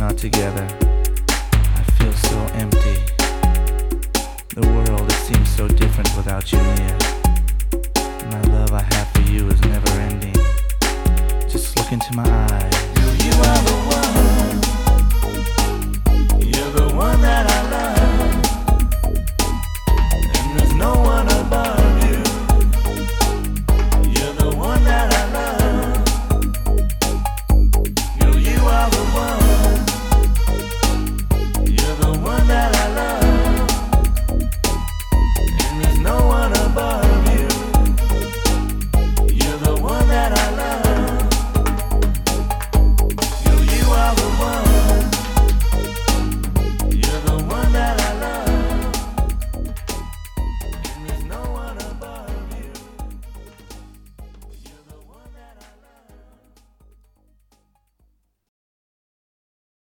Not together, I feel so empty. The world, it seems so different without you near. My love I have for you is never ending. Just look into my eyes.